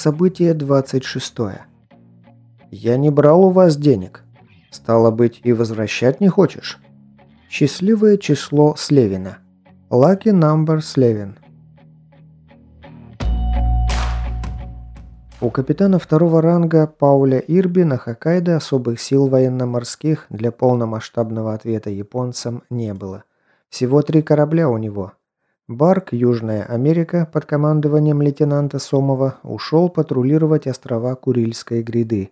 Событие 26. Я не брал у вас денег. Стало быть, и возвращать не хочешь? Счастливое число Слевина. Lucky number Слевин. У капитана второго ранга Пауля Ирби на Хоккайдо особых сил военно-морских для полномасштабного ответа японцам не было. Всего три корабля у него. Барк «Южная Америка» под командованием лейтенанта Сомова ушел патрулировать острова Курильской гряды.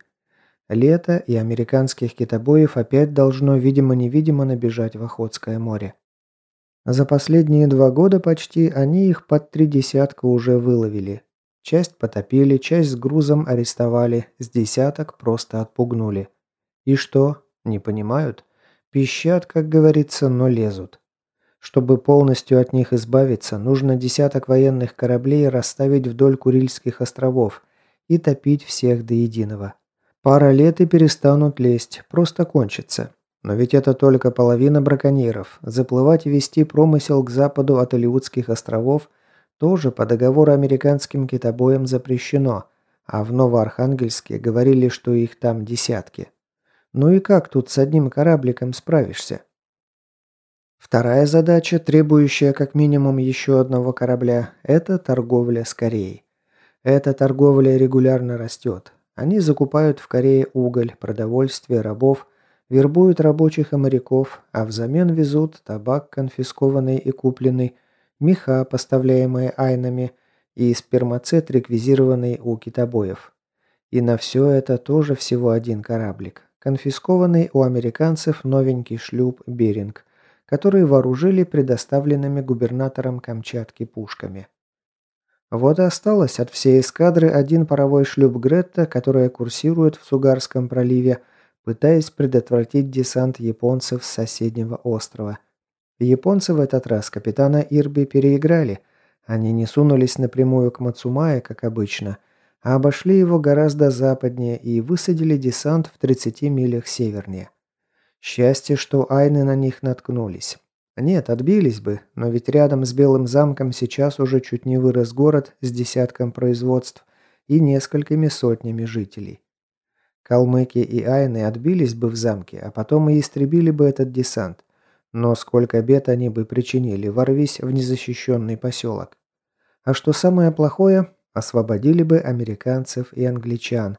Лето и американских китобоев опять должно видимо-невидимо набежать в Охотское море. За последние два года почти они их под три десятка уже выловили. Часть потопили, часть с грузом арестовали, с десяток просто отпугнули. И что? Не понимают? Пищат, как говорится, но лезут. Чтобы полностью от них избавиться, нужно десяток военных кораблей расставить вдоль Курильских островов и топить всех до единого. Пара лет и перестанут лезть, просто кончится. Но ведь это только половина браконьеров. Заплывать и вести промысел к западу от Алиутских островов тоже по договору американским китобоям запрещено, а в Новоархангельске говорили, что их там десятки. Ну и как тут с одним корабликом справишься? Вторая задача, требующая как минимум еще одного корабля, это торговля с Кореей. Эта торговля регулярно растет. Они закупают в Корее уголь, продовольствие, рабов, вербуют рабочих и моряков, а взамен везут табак, конфискованный и купленный, меха, поставляемые айнами, и спермацет, реквизированный у китобоев. И на все это тоже всего один кораблик. Конфискованный у американцев новенький шлюп «Беринг», которые вооружили предоставленными губернатором Камчатки пушками. Вот и осталось от всей эскадры один паровой шлюп Гретта, которая курсирует в Сугарском проливе, пытаясь предотвратить десант японцев с соседнего острова. Японцы в этот раз капитана Ирби переиграли. Они не сунулись напрямую к Мацумае, как обычно, а обошли его гораздо западнее и высадили десант в 30 милях севернее. Счастье, что айны на них наткнулись. Нет, отбились бы, но ведь рядом с Белым замком сейчас уже чуть не вырос город с десятком производств и несколькими сотнями жителей. Калмыки и айны отбились бы в замке, а потом и истребили бы этот десант. Но сколько бед они бы причинили, ворвись в незащищенный поселок. А что самое плохое, освободили бы американцев и англичан,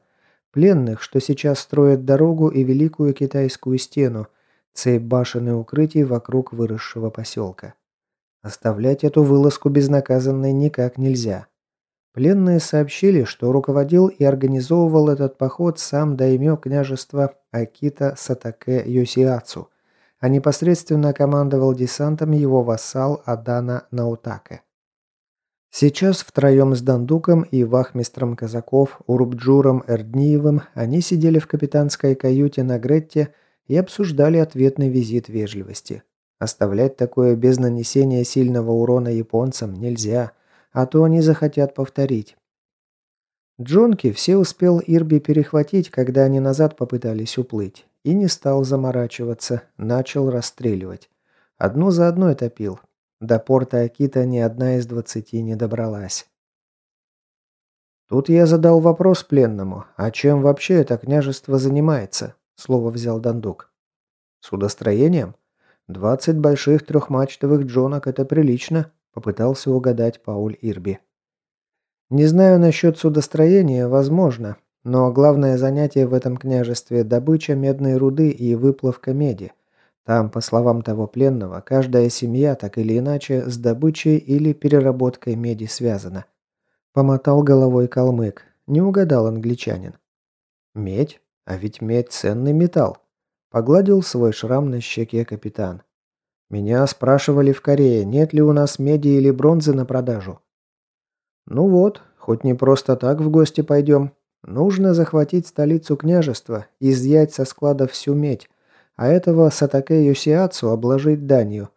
Пленных, что сейчас строят дорогу и Великую Китайскую стену, цепь башен и укрытий вокруг выросшего поселка. Оставлять эту вылазку безнаказанной никак нельзя. Пленные сообщили, что руководил и организовывал этот поход сам даймё княжества Акита Сатаке Йосиацу, а непосредственно командовал десантом его вассал Адана Наутаке. Сейчас втроем с Дандуком и вахмистром казаков Урубджуром Эрдниевым они сидели в капитанской каюте на Гретте и обсуждали ответный визит вежливости. Оставлять такое без нанесения сильного урона японцам нельзя, а то они захотят повторить. Джонки все успел Ирби перехватить, когда они назад попытались уплыть, и не стал заморачиваться, начал расстреливать. Одну за одной топил, до порта Акита ни одна из двадцати не добралась. Тут я задал вопрос пленному, а чем вообще это княжество занимается? Слово взял Дандук. Судостроением? Двадцать больших трехмачтовых джонок – это прилично, попытался угадать Пауль Ирби. Не знаю насчет судостроения, возможно, но главное занятие в этом княжестве – добыча медной руды и выплавка меди. Там, по словам того пленного, каждая семья так или иначе с добычей или переработкой меди связана. Помотал головой калмык. Не угадал англичанин. Медь? А ведь медь ценный металл. Погладил свой шрам на щеке капитан. Меня спрашивали в Корее, нет ли у нас меди или бронзы на продажу. Ну вот, хоть не просто так в гости пойдем. Нужно захватить столицу княжества, изъять со склада всю медь, а этого Сатаке Юсиацу обложить данью.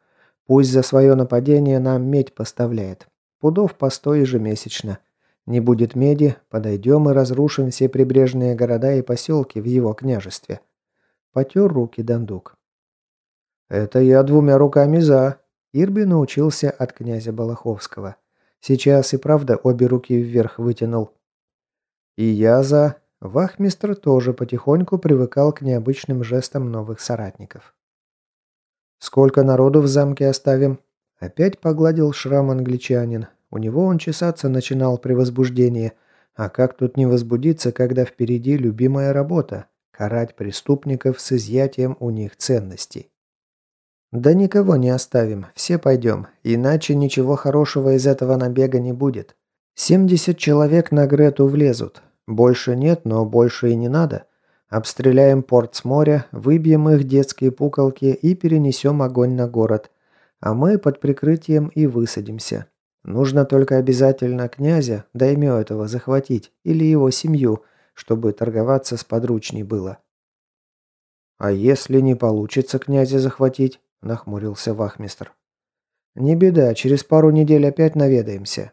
Пусть за свое нападение нам медь поставляет. Пудов по сто ежемесячно. Не будет меди, подойдем и разрушим все прибрежные города и поселки в его княжестве. Потер руки Дандук. «Это я двумя руками за». Ирби научился от князя Балаховского. Сейчас и правда обе руки вверх вытянул. «И я за...» Вахмистр тоже потихоньку привыкал к необычным жестам новых соратников. «Сколько народу в замке оставим?» Опять погладил шрам англичанин. У него он чесаться начинал при возбуждении. А как тут не возбудиться, когда впереди любимая работа – карать преступников с изъятием у них ценностей? «Да никого не оставим, все пойдем, иначе ничего хорошего из этого набега не будет. 70 человек на Грету влезут. Больше нет, но больше и не надо. Обстреляем порт с моря, выбьем их детские пуколки и перенесем огонь на город. А мы под прикрытием и высадимся. Нужно только обязательно князя, даймё этого, захватить, или его семью, чтобы торговаться с подручней было». «А если не получится князя захватить?» – нахмурился вахмистр. «Не беда, через пару недель опять наведаемся.